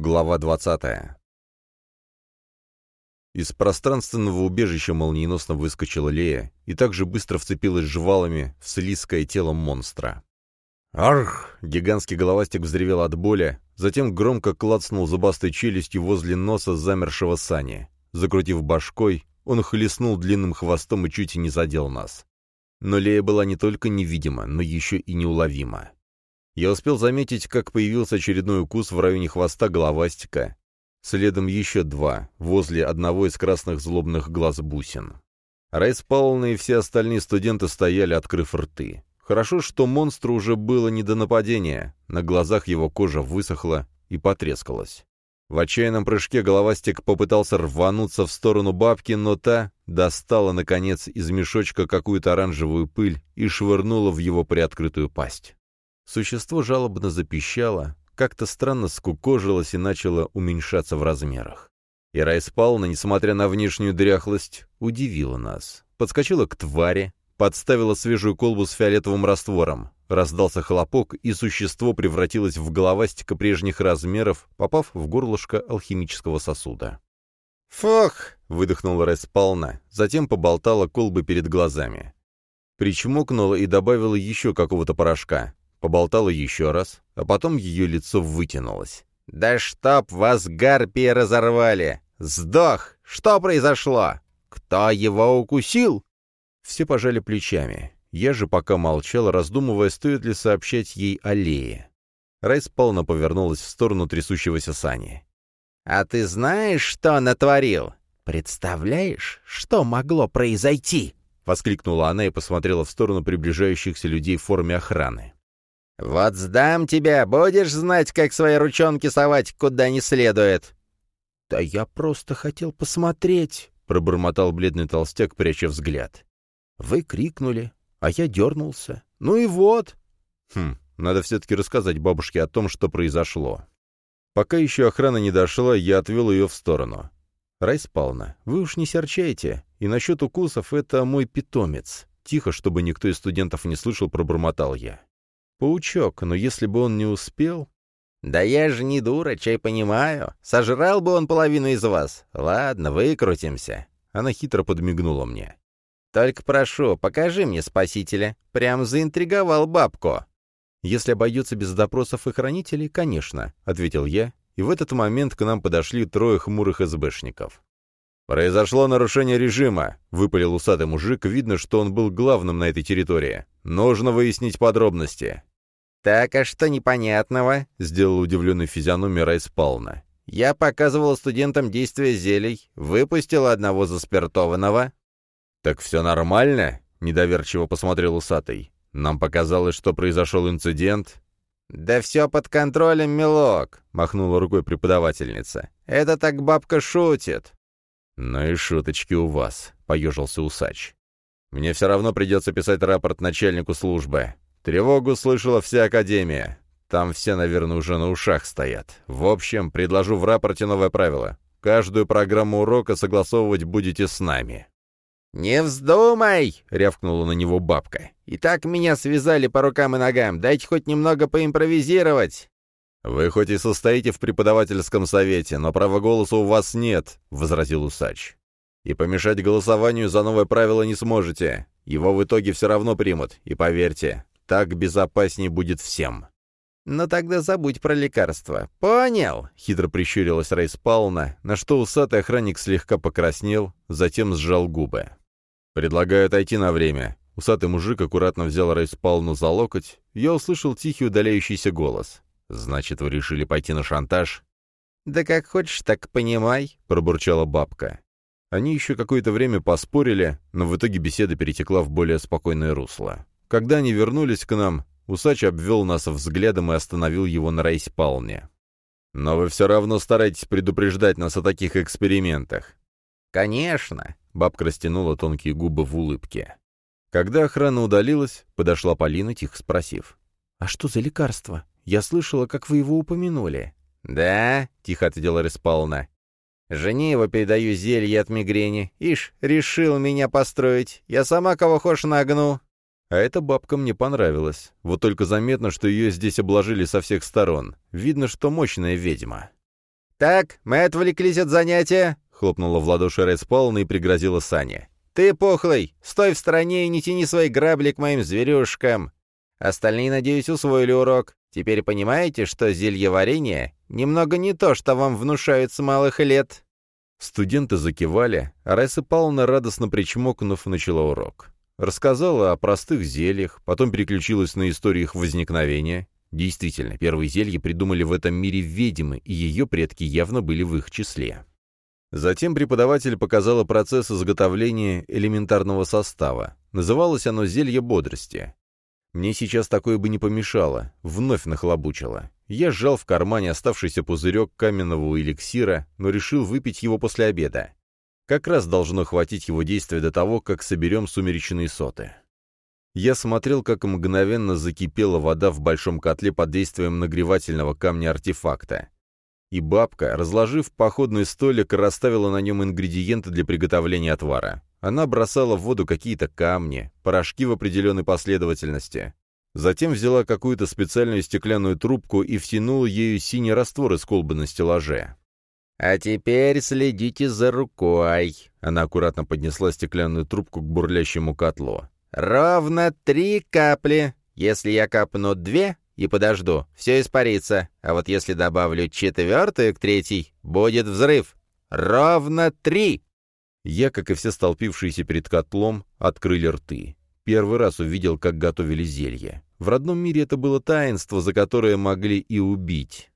Глава 20. Из пространственного убежища молниеносно выскочила Лея и также быстро вцепилась жвалами в слизкое тело монстра. «Арх!» — гигантский головастик взревел от боли, затем громко клацнул зубастой челюстью возле носа замершего сани. Закрутив башкой, он хлестнул длинным хвостом и чуть не задел нас. Но Лея была не только невидима, но еще и неуловима. Я успел заметить, как появился очередной укус в районе хвоста головастика. Следом еще два, возле одного из красных злобных глаз бусин. Райс Паулна и все остальные студенты стояли, открыв рты. Хорошо, что монстру уже было не до нападения. На глазах его кожа высохла и потрескалась. В отчаянном прыжке головастик попытался рвануться в сторону бабки, но та достала, наконец, из мешочка какую-то оранжевую пыль и швырнула в его приоткрытую пасть. Существо жалобно запищало, как-то странно скукожилось и начало уменьшаться в размерах. И Райс Пауна, несмотря на внешнюю дряхлость, удивила нас. Подскочила к твари, подставила свежую колбу с фиолетовым раствором. Раздался хлопок, и существо превратилось в головастика прежних размеров, попав в горлышко алхимического сосуда. «Фух!» — выдохнула Райс затем поболтала колбы перед глазами. Причмокнула и добавила еще какого-то порошка. Поболтала еще раз, а потом ее лицо вытянулось. «Да чтоб вас гарпии разорвали! Сдох! Что произошло? Кто его укусил?» Все пожали плечами. Я же пока молчал, раздумывая, стоит ли сообщать ей о Лее. Райс полно повернулась в сторону трясущегося Сани. «А ты знаешь, что натворил? Представляешь, что могло произойти?» — воскликнула она и посмотрела в сторону приближающихся людей в форме охраны. «Вот сдам тебя, будешь знать, как свои ручонки совать куда не следует». «Да я просто хотел посмотреть», — пробормотал бледный толстяк, пряча взгляд. «Вы крикнули, а я дернулся. Ну и вот». «Хм, надо все-таки рассказать бабушке о том, что произошло». Пока еще охрана не дошла, я отвел ее в сторону. «Райс Павловна, вы уж не серчайте, и насчет укусов это мой питомец». Тихо, чтобы никто из студентов не слышал, пробормотал я. Паучок, но если бы он не успел... «Да я же не дура, чай понимаю. Сожрал бы он половину из вас. Ладно, выкрутимся». Она хитро подмигнула мне. «Только прошу, покажи мне спасителя. Прям заинтриговал бабку». «Если обойдется без допросов и хранителей, конечно», — ответил я, и в этот момент к нам подошли трое хмурых СБшников. «Произошло нарушение режима», — выпалил усатый мужик, видно, что он был главным на этой территории. «Нужно выяснить подробности». «Так, а что непонятного?» — сделал удивленный физиономию Райс Павловна. «Я показывала студентам действия зелий, выпустила одного заспиртованного». «Так все нормально?» — недоверчиво посмотрел усатый. «Нам показалось, что произошел инцидент». «Да все под контролем, милок», — махнула рукой преподавательница. «Это так бабка шутит». «Ну и шуточки у вас», — поежился усач. «Мне все равно придется писать рапорт начальнику службы. Тревогу слышала вся Академия. Там все, наверное, уже на ушах стоят. В общем, предложу в рапорте новое правило. Каждую программу урока согласовывать будете с нами». «Не вздумай!» — рявкнула на него бабка. «И так меня связали по рукам и ногам. Дайте хоть немного поимпровизировать!» «Вы хоть и состоите в преподавательском совете, но права голоса у вас нет», — возразил усач. «И помешать голосованию за новое правило не сможете. Его в итоге все равно примут. И поверьте, так безопаснее будет всем. «Но тогда забудь про лекарства. Понял?» — хитро прищурилась Рейс Пауна, на что усатый охранник слегка покраснел, затем сжал губы. «Предлагаю отойти на время». Усатый мужик аккуратно взял Рейс Пауну за локоть. Я услышал тихий удаляющийся голос. «Значит, вы решили пойти на шантаж?» «Да как хочешь, так понимай», — пробурчала бабка. Они еще какое-то время поспорили, но в итоге беседа перетекла в более спокойное русло. Когда они вернулись к нам, усач обвел нас взглядом и остановил его на рейс-палне. «Но вы все равно стараетесь предупреждать нас о таких экспериментах». «Конечно», — бабка растянула тонкие губы в улыбке. Когда охрана удалилась, подошла Полина, тихо спросив. «А что за лекарство? Я слышала, как вы его упомянули». «Да», — тихо ответила Респална. «Жене его передаю зелье от мигрени. Ишь, решил меня построить. Я сама кого хочешь нагну». А эта бабка мне понравилась. Вот только заметно, что ее здесь обложили со всех сторон. Видно, что мощная ведьма. «Так, мы отвлеклись от занятия», — хлопнула в ладоши Райспална и пригрозила Сане. «Ты, пухлый, стой в стороне и не тяни свои грабли к моим зверюшкам. Остальные, надеюсь, усвоили урок. Теперь понимаете, что зелье варенье немного не то, что вам внушают с малых лет?» Студенты закивали, а Райса Павловна, радостно причмокнув, начала урок. Рассказала о простых зельях, потом переключилась на историю их возникновения. Действительно, первые зелья придумали в этом мире ведьмы, и ее предки явно были в их числе. Затем преподаватель показала процесс изготовления элементарного состава. Называлось оно «зелье бодрости». Мне сейчас такое бы не помешало, вновь нахлобучило. Я сжал в кармане оставшийся пузырек каменного эликсира, но решил выпить его после обеда. Как раз должно хватить его действия до того, как соберем сумеречные соты. Я смотрел, как мгновенно закипела вода в большом котле под действием нагревательного камня артефакта. И бабка, разложив походный столик, расставила на нем ингредиенты для приготовления отвара. Она бросала в воду какие-то камни, порошки в определенной последовательности. Затем взяла какую-то специальную стеклянную трубку и втянула ею синий раствор из колбы на стеллаже. «А теперь следите за рукой», — она аккуратно поднесла стеклянную трубку к бурлящему котлу. «Ровно три капли. Если я капну две и подожду, все испарится. А вот если добавлю четвертую к третьей, будет взрыв. Ровно три!» Я, как и все столпившиеся перед котлом, открыли рты. Первый раз увидел, как готовили зелье. В родном мире это было таинство, за которое могли и убить.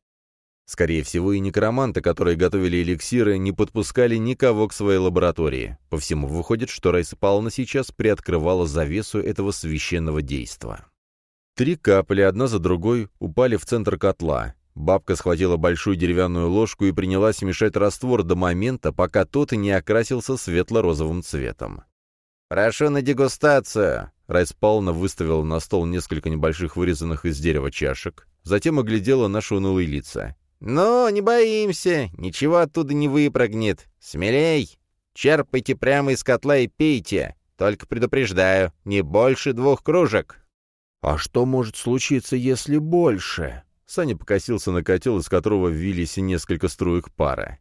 Скорее всего, и некроманты, которые готовили эликсиры, не подпускали никого к своей лаборатории. По всему выходит, что Райса Павловна сейчас приоткрывала завесу этого священного действа. Три капли, одна за другой, упали в центр котла. Бабка схватила большую деревянную ложку и принялась мешать раствор до момента, пока тот не окрасился светло-розовым цветом. «Прошу на дегустацию!» Райс Павловна выставила на стол несколько небольших вырезанных из дерева чашек, затем оглядела наши унылые лица. «Ну, не боимся, ничего оттуда не выпрыгнет. Смелей! Черпайте прямо из котла и пейте. Только предупреждаю, не больше двух кружек». «А что может случиться, если больше?» Саня покосился на котел, из которого ввились несколько струек пара.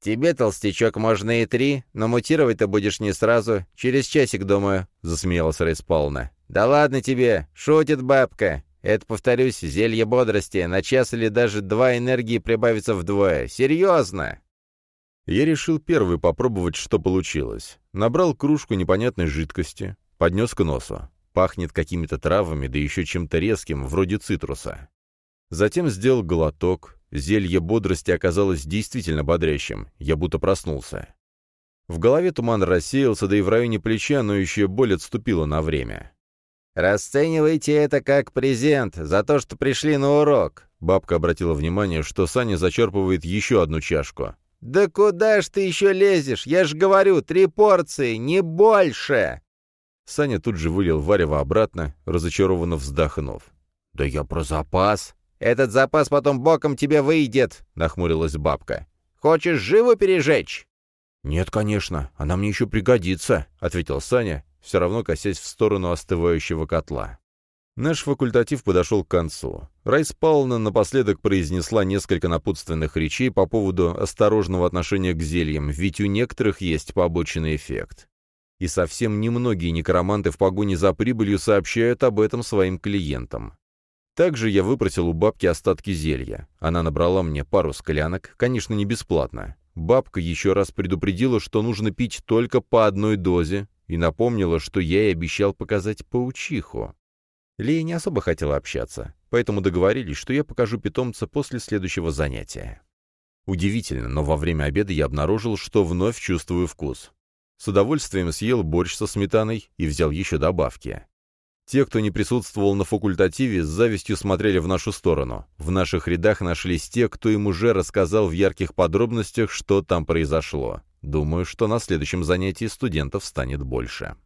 «Тебе, толстячок, можно и три, но мутировать ты будешь не сразу, через часик, думаю», — засмеялась Рейспална. «Да ладно тебе, шутит бабка. Это, повторюсь, зелье бодрости, на час или даже два энергии прибавится вдвое. Серьезно!» Я решил первый попробовать, что получилось. Набрал кружку непонятной жидкости, поднес к носу. Пахнет какими-то травами, да еще чем-то резким, вроде цитруса. Затем сделал глоток. Зелье бодрости оказалось действительно бодрящим. Я будто проснулся. В голове туман рассеялся, да и в районе плеча, но еще боль отступила на время. «Расценивайте это как презент за то, что пришли на урок», Бабка обратила внимание, что Саня зачерпывает еще одну чашку. «Да куда ж ты еще лезешь? Я же говорю, три порции, не больше!» Саня тут же вылил варево обратно, разочарованно вздохнув. «Да я про запас!» «Этот запас потом боком тебе выйдет», — нахмурилась бабка. «Хочешь живо пережечь?» «Нет, конечно, она мне еще пригодится», — ответил Саня, все равно косясь в сторону остывающего котла. Наш факультатив подошел к концу. Райс Павловна напоследок произнесла несколько напутственных речей по поводу осторожного отношения к зельям, ведь у некоторых есть побочный эффект. И совсем немногие некроманты в погоне за прибылью сообщают об этом своим клиентам. Также я выпросил у бабки остатки зелья. Она набрала мне пару склянок, конечно, не бесплатно. Бабка еще раз предупредила, что нужно пить только по одной дозе, и напомнила, что я ей обещал показать паучиху. Лея не особо хотела общаться, поэтому договорились, что я покажу питомца после следующего занятия. Удивительно, но во время обеда я обнаружил, что вновь чувствую вкус. С удовольствием съел борщ со сметаной и взял еще добавки. Те, кто не присутствовал на факультативе, с завистью смотрели в нашу сторону. В наших рядах нашлись те, кто им уже рассказал в ярких подробностях, что там произошло. Думаю, что на следующем занятии студентов станет больше.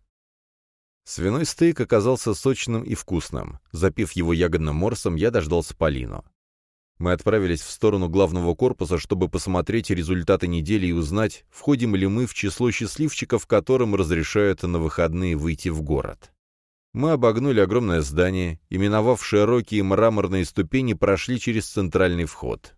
Свиной стейк оказался сочным и вкусным. Запив его ягодным морсом, я дождался Полину. Мы отправились в сторону главного корпуса, чтобы посмотреть результаты недели и узнать, входим ли мы в число счастливчиков, которым разрешают на выходные выйти в город. Мы обогнули огромное здание и, миновав широкие мраморные ступени, прошли через центральный вход.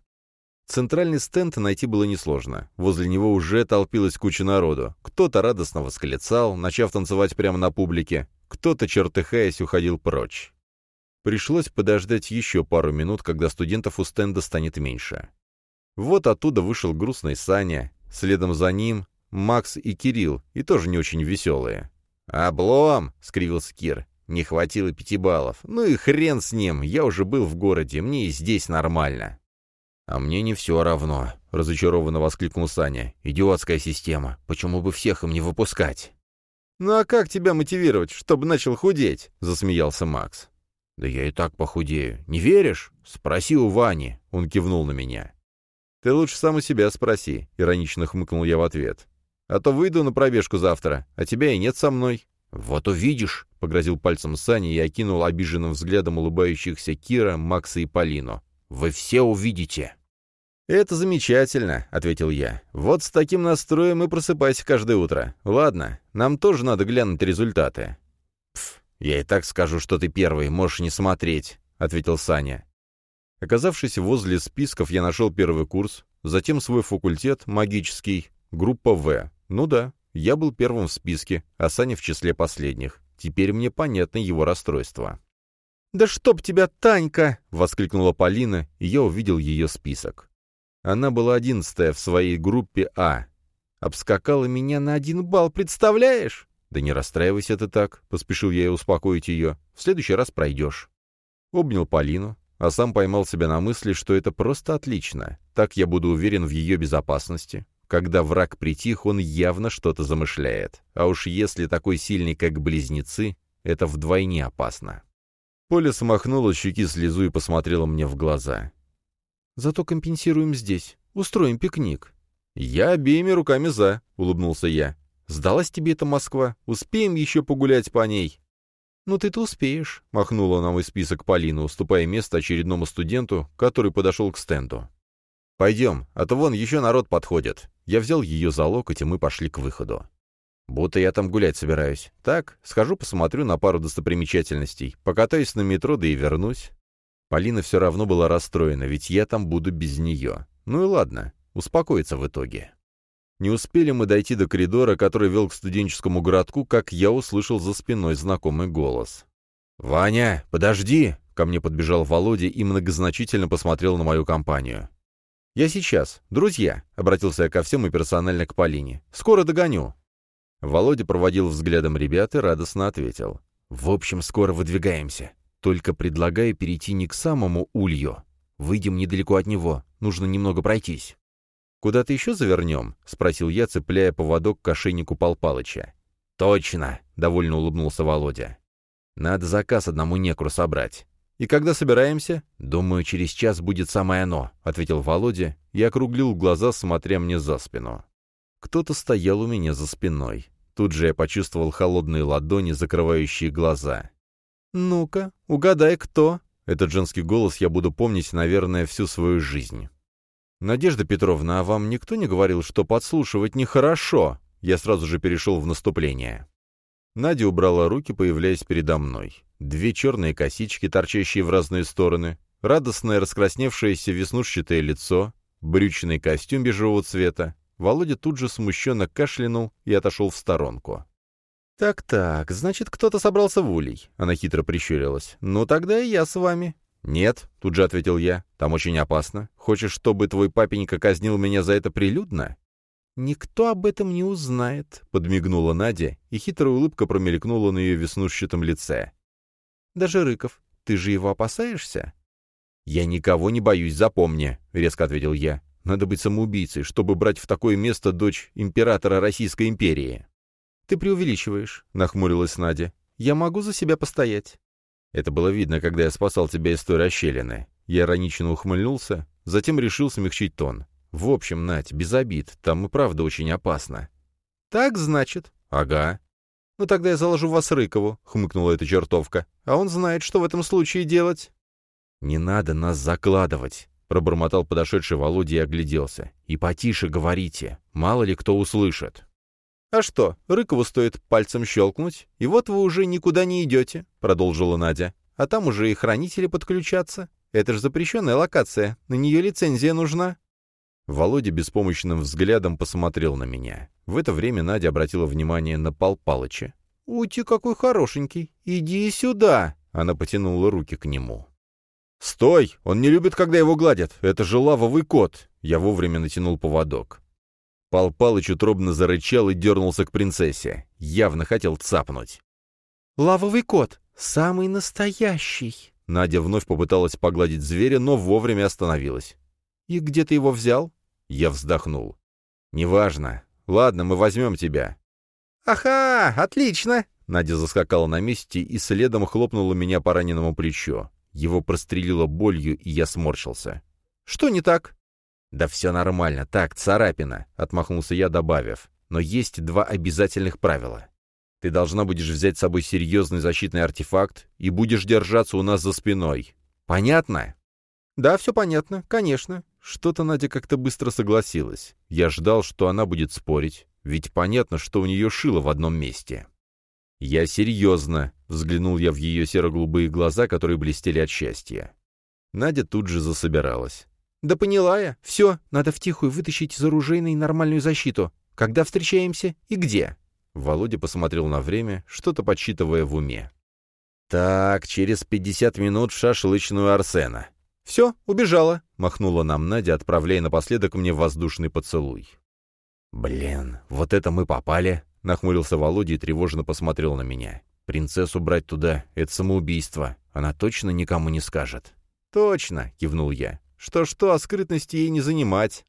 Центральный стенд найти было несложно. Возле него уже толпилась куча народу. Кто-то радостно восклицал, начав танцевать прямо на публике, кто-то, чертыхаясь, уходил прочь. Пришлось подождать еще пару минут, когда студентов у стенда станет меньше. Вот оттуда вышел грустный Саня, следом за ним Макс и Кирилл, и тоже не очень веселые. «Облом!» — скривился Кир. «Не хватило пяти баллов. Ну и хрен с ним, я уже был в городе, мне и здесь нормально». «А мне не все равно», — разочарованно воскликнул Саня. «Идиотская система. Почему бы всех им не выпускать?» «Ну а как тебя мотивировать, чтобы начал худеть?» — засмеялся Макс. «Да я и так похудею. Не веришь? Спроси у Вани», — он кивнул на меня. «Ты лучше сам у себя спроси», — иронично хмыкнул я в ответ. «А то выйду на пробежку завтра, а тебя и нет со мной». «Вот увидишь», — погрозил пальцем Саня и окинул обиженным взглядом улыбающихся Кира, Макса и Полину. «Вы все увидите». «Это замечательно», — ответил я. «Вот с таким настроем и просыпайся каждое утро. Ладно, нам тоже надо глянуть результаты». «Пф, я и так скажу, что ты первый, можешь не смотреть», — ответил Саня. Оказавшись возле списков, я нашел первый курс, затем свой факультет, магический, группа В. Ну да, я был первым в списке, а Саня в числе последних. Теперь мне понятно его расстройство. «Да чтоб тебя, Танька!» — воскликнула Полина, и я увидел ее список. Она была одиннадцатая в своей группе А. Обскакала меня на один балл, представляешь? «Да не расстраивайся ты так», — поспешил я успокоить ее. «В следующий раз пройдешь». Обнял Полину, а сам поймал себя на мысли, что это просто отлично. Так я буду уверен в ее безопасности. Когда враг притих, он явно что-то замышляет. А уж если такой сильный, как близнецы, это вдвойне опасно. Поля смахнула щеки слезу и посмотрела мне в глаза. «Зато компенсируем здесь. Устроим пикник». «Я обеими руками за», — улыбнулся я. «Сдалась тебе эта Москва? Успеем еще погулять по ней?» «Ну ты-то успеешь», — махнула на мой список Полина, уступая место очередному студенту, который подошел к стенду. «Пойдем, а то вон еще народ подходит». Я взял ее за локоть, и мы пошли к выходу. Будто я там гулять собираюсь. Так, схожу посмотрю на пару достопримечательностей, покатаюсь на метро, да и вернусь. Полина все равно была расстроена, ведь я там буду без нее. Ну и ладно, успокоится в итоге. Не успели мы дойти до коридора, который вел к студенческому городку, как я услышал за спиной знакомый голос. «Ваня, подожди!» — ко мне подбежал Володя и многозначительно посмотрел на мою компанию. «Я сейчас. Друзья!» — обратился я ко всем и персонально к Полине. «Скоро догоню!» Володя проводил взглядом ребят и радостно ответил. «В общем, скоро выдвигаемся. Только предлагаю перейти не к самому улью. Выйдем недалеко от него. Нужно немного пройтись». «Куда-то еще завернем?» — спросил я, цепляя поводок к ошейнику Пал. «Точно!» — довольно улыбнулся Володя. «Надо заказ одному некру собрать». «И когда собираемся?» «Думаю, через час будет самое оно», — ответил Володя и округлил глаза, смотря мне за спину. Кто-то стоял у меня за спиной. Тут же я почувствовал холодные ладони, закрывающие глаза. «Ну-ка, угадай, кто?» Этот женский голос я буду помнить, наверное, всю свою жизнь. «Надежда Петровна, а вам никто не говорил, что подслушивать нехорошо?» Я сразу же перешел в наступление. Надя убрала руки, появляясь передо мной. Две черные косички, торчащие в разные стороны, радостное раскрасневшееся веснушчатое лицо, брючный костюм бежевого цвета. Володя тут же смущенно кашлянул и отошел в сторонку. «Так-так, значит, кто-то собрался в улей», — она хитро прищурилась. «Ну, тогда и я с вами. «Нет», — тут же ответил я, — «там очень опасно. Хочешь, чтобы твой папенька казнил меня за это прилюдно?» «Никто об этом не узнает», — подмигнула Надя, и хитрая улыбка промелькнула на ее веснушчатом лице. «Даже Рыков, ты же его опасаешься?» «Я никого не боюсь, запомни», — резко ответил я. «Надо быть самоубийцей, чтобы брать в такое место дочь императора Российской империи». «Ты преувеличиваешь», — нахмурилась Надя. «Я могу за себя постоять». Это было видно, когда я спасал тебя из той расщелины. Я иронично ухмыльнулся, затем решил смягчить тон. В общем, Надь, без обид, там и правда очень опасно. Так, значит? Ага. Ну тогда я заложу вас Рыкову, хмыкнула эта чертовка. А он знает, что в этом случае делать. Не надо нас закладывать, пробормотал подошедший Володя и огляделся. И потише говорите, мало ли кто услышит. «А что, Рыкову стоит пальцем щелкнуть, и вот вы уже никуда не идете», — продолжила Надя. «А там уже и хранители подключатся. Это же запрещенная локация, на нее лицензия нужна». Володя беспомощным взглядом посмотрел на меня. В это время Надя обратила внимание на Пал Палыча. «Ути, какой хорошенький! Иди сюда!» Она потянула руки к нему. «Стой! Он не любит, когда его гладят! Это же лавовый кот!» Я вовремя натянул поводок. Пал Палыч утробно зарычал и дернулся к принцессе. Явно хотел цапнуть. «Лавовый кот! Самый настоящий!» Надя вновь попыталась погладить зверя, но вовремя остановилась. «И где ты его взял?» Я вздохнул. «Неважно. Ладно, мы возьмем тебя». «Аха! Отлично!» Надя заскакала на месте и следом хлопнула меня по раненому плечу. Его прострелило болью, и я сморщился. «Что не так?» «Да все нормально. Так, царапина», — отмахнулся я, добавив. «Но есть два обязательных правила. Ты должна будешь взять с собой серьезный защитный артефакт и будешь держаться у нас за спиной. Понятно?» «Да, все понятно, конечно». Что-то Надя как-то быстро согласилась. Я ждал, что она будет спорить, ведь понятно, что у нее шило в одном месте. «Я серьезно», — взглянул я в ее серо-голубые глаза, которые блестели от счастья. Надя тут же засобиралась. «Да поняла я. Все, надо втихую вытащить из оружейной нормальную защиту. Когда встречаемся и где?» Володя посмотрел на время, что-то подсчитывая в уме. «Так, через пятьдесят минут в шашлычную Арсена. «Все, убежала», — махнула нам Надя, отправляя напоследок мне воздушный поцелуй. «Блин, вот это мы попали», — нахмурился Володя и тревожно посмотрел на меня. «Принцессу брать туда — это самоубийство. Она точно никому не скажет». «Точно», — кивнул я. «Что-что, а скрытности ей не занимать».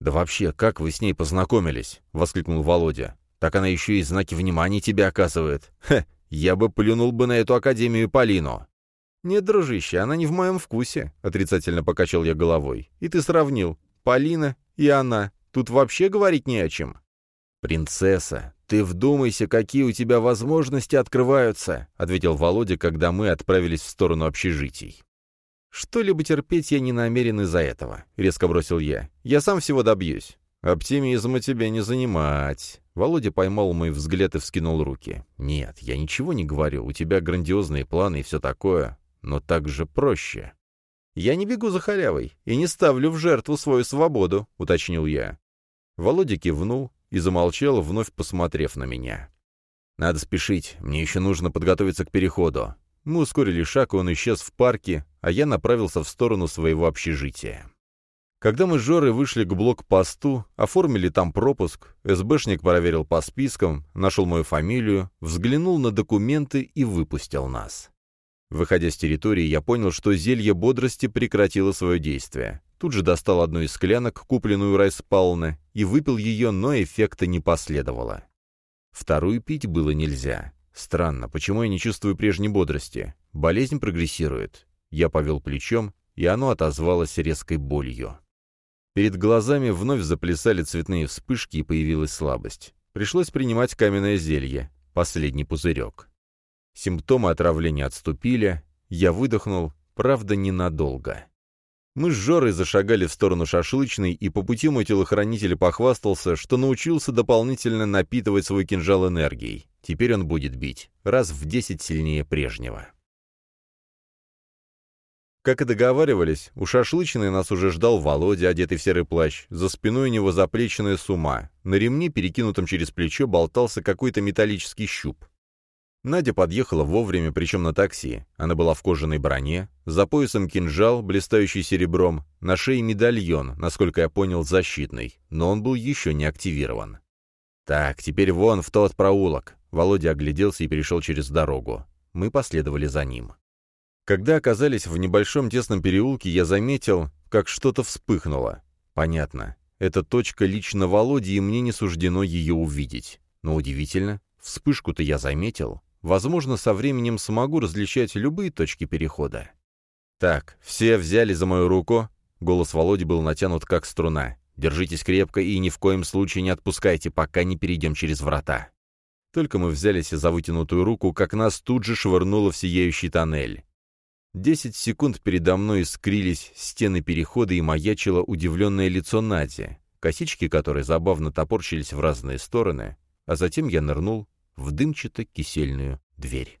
«Да вообще, как вы с ней познакомились?» — воскликнул Володя. «Так она еще и знаки внимания тебе оказывает. Хе, я бы плюнул бы на эту Академию Полину». «Нет, дружище, она не в моем вкусе», — отрицательно покачал я головой. «И ты сравнил. Полина и она. Тут вообще говорить не о чем». «Принцесса, ты вдумайся, какие у тебя возможности открываются», — ответил Володя, когда мы отправились в сторону общежитий. «Что-либо терпеть я не намерен из-за этого», — резко бросил я. «Я сам всего добьюсь». «Оптимизма тебе не занимать». Володя поймал мой взгляд и вскинул руки. «Нет, я ничего не говорю. У тебя грандиозные планы и все такое но так же проще. «Я не бегу за халявой и не ставлю в жертву свою свободу», — уточнил я. Володя кивнул и замолчал, вновь посмотрев на меня. «Надо спешить, мне еще нужно подготовиться к переходу». Мы ускорили шаг, и он исчез в парке, а я направился в сторону своего общежития. Когда мы с Жорой вышли к блокпосту, оформили там пропуск, СБшник проверил по спискам, нашел мою фамилию, взглянул на документы и выпустил нас. Выходя с территории, я понял, что зелье бодрости прекратило свое действие. Тут же достал одну из склянок, купленную у Райспална, и выпил ее, но эффекта не последовало. Вторую пить было нельзя. Странно, почему я не чувствую прежней бодрости? Болезнь прогрессирует. Я повел плечом, и оно отозвалось резкой болью. Перед глазами вновь заплясали цветные вспышки, и появилась слабость. Пришлось принимать каменное зелье, последний пузырек. Симптомы отравления отступили, я выдохнул, правда, ненадолго. Мы с Жорой зашагали в сторону шашлычной, и по пути мой телохранитель похвастался, что научился дополнительно напитывать свой кинжал энергией. Теперь он будет бить, раз в десять сильнее прежнего. Как и договаривались, у шашлычной нас уже ждал Володя, одетый в серый плащ, за спиной у него заплеченная сума. На ремне, перекинутом через плечо, болтался какой-то металлический щуп. Надя подъехала вовремя, причем на такси. Она была в кожаной броне, за поясом кинжал, блистающий серебром, на шее медальон, насколько я понял, защитный, но он был еще не активирован. «Так, теперь вон в тот проулок». Володя огляделся и перешел через дорогу. Мы последовали за ним. Когда оказались в небольшом тесном переулке, я заметил, как что-то вспыхнуло. Понятно. Это точка лично Володи, и мне не суждено ее увидеть. Но удивительно, вспышку-то я заметил. Возможно, со временем смогу различать любые точки перехода. «Так, все взяли за мою руку». Голос Володи был натянут как струна. «Держитесь крепко и ни в коем случае не отпускайте, пока не перейдем через врата». Только мы взялись за вытянутую руку, как нас тут же швырнуло в сияющий тоннель. Десять секунд передо мной искрились стены перехода и маячило удивленное лицо Нади, косички которой забавно топорщились в разные стороны, а затем я нырнул в дымчато-кисельную дверь.